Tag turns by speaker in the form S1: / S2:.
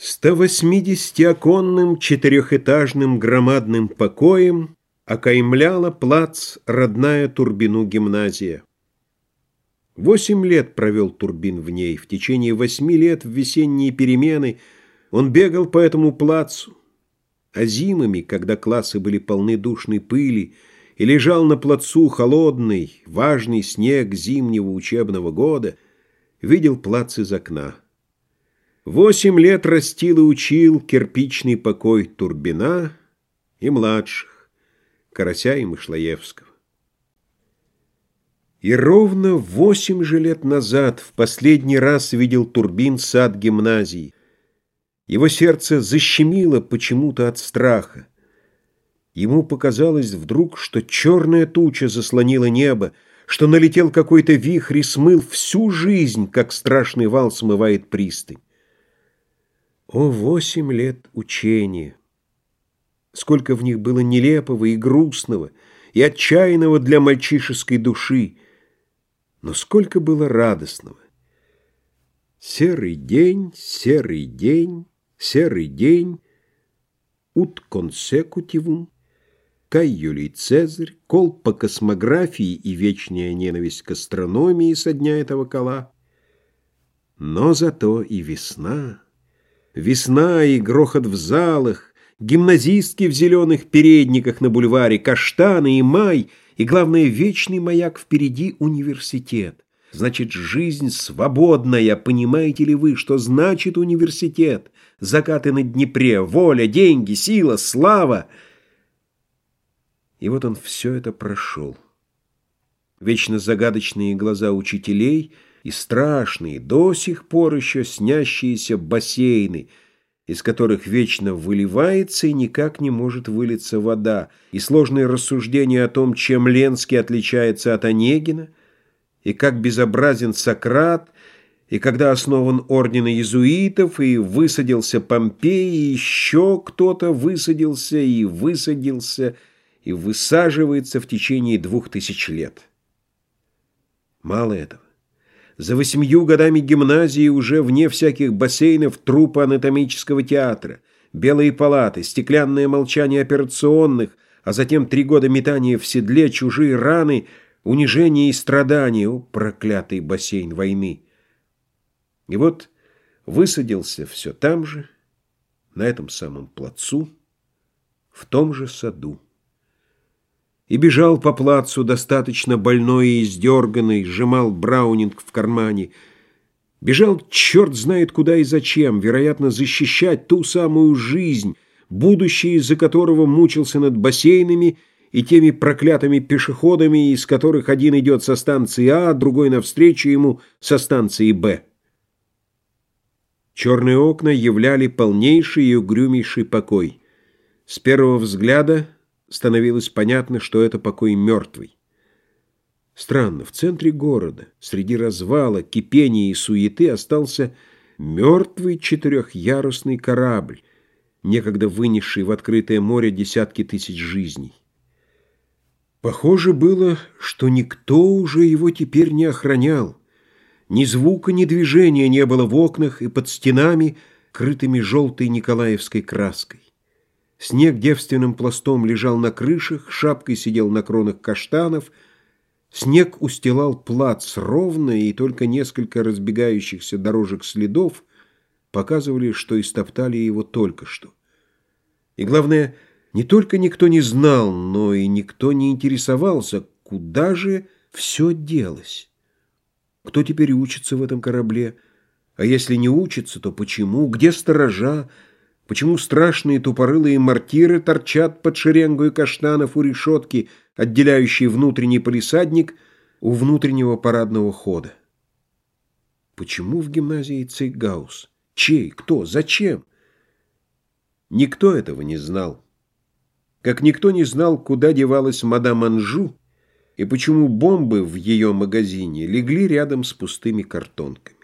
S1: 180-оконным четырехэтажным громадным покоем окаймляла плац родная Турбину гимназия. Восемь лет провел Турбин в ней. В течение восьми лет в весенние перемены он бегал по этому плацу, а зимами, когда классы были полны душной пыли, и лежал на плацу холодный, важный снег зимнего учебного года, видел плац из окна. Восемь лет растил и учил кирпичный покой Турбина и младших, Карася и Мышлоевского. И ровно восемь же лет назад в последний раз видел Турбин сад гимназии. Его сердце защемило почему-то от страха. Ему показалось вдруг, что черная туча заслонила небо, что налетел какой-то вихрь и смыл всю жизнь, как страшный вал смывает пристань. О, восемь лет учения! Сколько в них было нелепого и грустного, и отчаянного для мальчишеской души, но сколько было радостного! Серый день, серый день, серый день, ут консекутивум, Кай Юлий Цезарь, кол по космографии и вечная ненависть к астрономии со дня этого кола. Но зато и весна... Весна и грохот в залах, гимназистки в зеленых передниках на бульваре, каштаны и май, и, главное, вечный маяк впереди университет. Значит, жизнь свободная, понимаете ли вы, что значит университет? Закаты на Днепре, воля, деньги, сила, слава. И вот он все это прошел. Вечно загадочные глаза учителей — и страшные, до сих пор еще снящиеся бассейны, из которых вечно выливается и никак не может вылиться вода, и сложные рассуждения о том, чем Ленский отличается от Онегина, и как безобразен Сократ, и когда основан орден иезуитов, и высадился Помпей, и еще кто-то высадился и высадился, и высаживается в течение двух тысяч лет. Мало этого. За восемью годами гимназии уже вне всяких бассейнов трупы анатомического театра, белые палаты, стеклянное молчание операционных, а затем три года метания в седле, чужие раны, унижение и страдания. О, проклятый бассейн войны! И вот высадился все там же, на этом самом плацу, в том же саду и бежал по плацу достаточно больной и издерганный, сжимал Браунинг в кармане. Бежал черт знает куда и зачем, вероятно, защищать ту самую жизнь, будущее из-за которого мучился над бассейнами и теми проклятыми пешеходами, из которых один идет со станции А, другой навстречу ему со станции Б. Черные окна являли полнейший и угрюмейший покой. С первого взгляда становилось понятно, что это покой мертвый. Странно, в центре города, среди развала, кипения и суеты остался мертвый четырехъярусный корабль, некогда вынесший в открытое море десятки тысяч жизней. Похоже было, что никто уже его теперь не охранял. Ни звука, ни движения не было в окнах и под стенами, крытыми желтой николаевской краской. Снег девственным пластом лежал на крышах, шапкой сидел на кронах каштанов. Снег устилал плац ровно, и только несколько разбегающихся дорожек следов показывали, что истоптали его только что. И главное, не только никто не знал, но и никто не интересовался, куда же все делось. Кто теперь учится в этом корабле? А если не учится, то почему? Где сторожа? Почему страшные тупорылые мортиры торчат под шеренгой каштанов у решетки, отделяющей внутренний полисадник у внутреннего парадного хода? Почему в гимназии Цейгаус? Чей? Кто? Зачем? Никто этого не знал. Как никто не знал, куда девалась мадам Анжу и почему бомбы в ее магазине легли рядом с пустыми картонками.